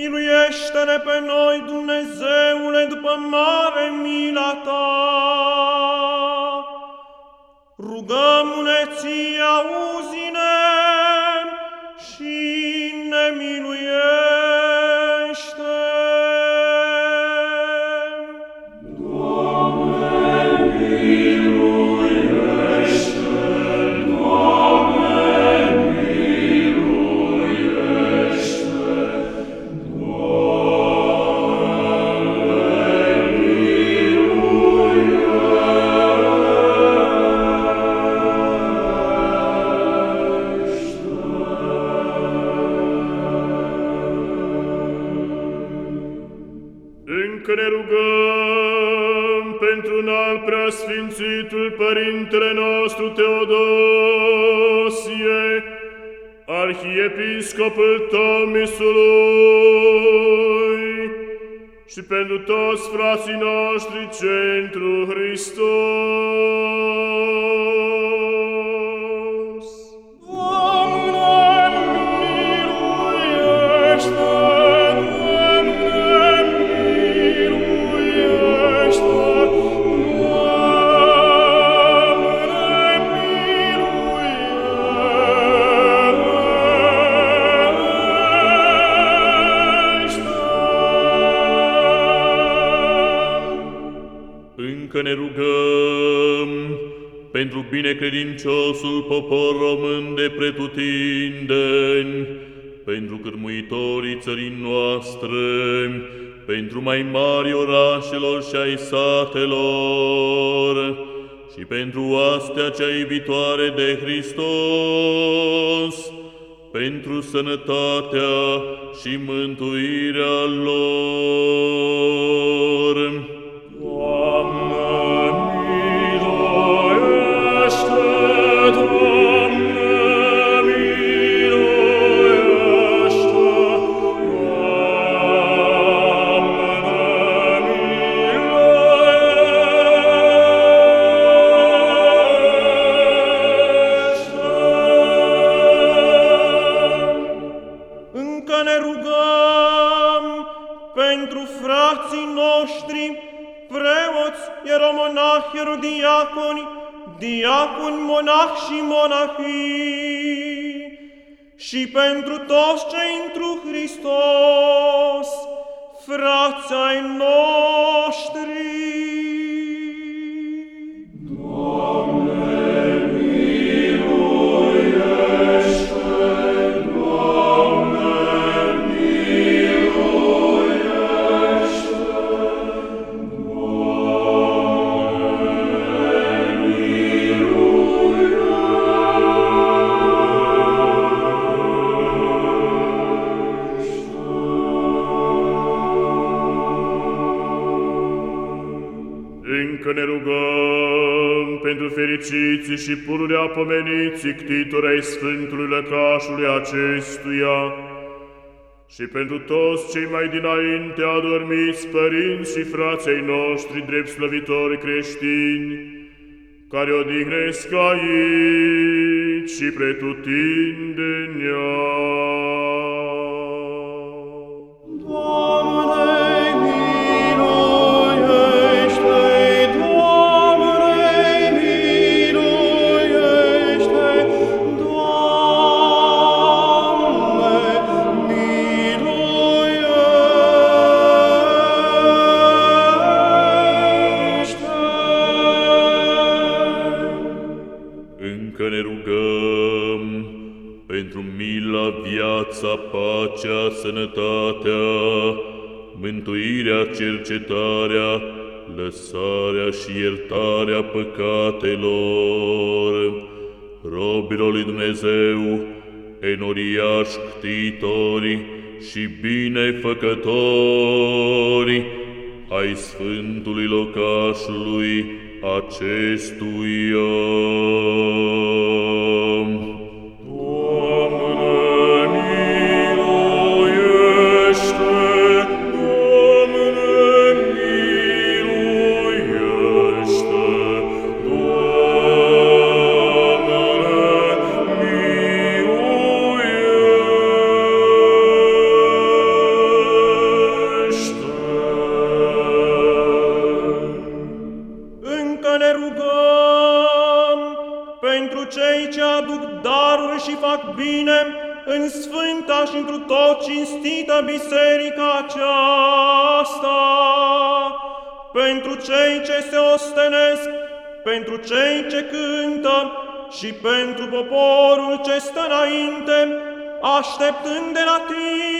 Miluiește-ne pe noi, Dumnezeule, după mare mila ta. Rugăm-ne ție, auzi-ne și ne miluiește. Încă ne rugăm pentru un alt preasfințitul Părintele nostru Teodosie, Arhiepiscopul Tomisului, și pentru toți frații noștri centru Hristos. Ne rugăm pentru binecredinciosul popor român de pretutindeni, pentru cârmuitorii țării noastre, pentru mai mari orașelor și ai satelor, și pentru astea cea iubitoare de Hristos, pentru sănătatea și mântuirea lor. Frații noștri, preoți, ieromonahi, erodiaconi, diaconi, monahi și monahii, și pentru toți cei întru Hristos, frații ai noștri. Pentru fericiții și pururea pomeniții ctitori ai Sfântului Lăcașului acestuia și pentru toți cei mai dinainte adormiți părinți și frații noștri drept slăvitori creștini, care odihnesc aici și pretutindenea. Pacea, sănătatea, mântuirea, cercetarea, lăsarea și iertarea păcatelor, robilor lui Dumnezeu, enoriași, ctitori și binefăcători ai Sfântului locașului acestuia. ce aduc daruri și fac bine în sfânta și întru tot cinstită biserica aceasta, pentru cei ce se ostenesc, pentru cei ce cântă și pentru poporul ce stă înainte, așteptând de la tine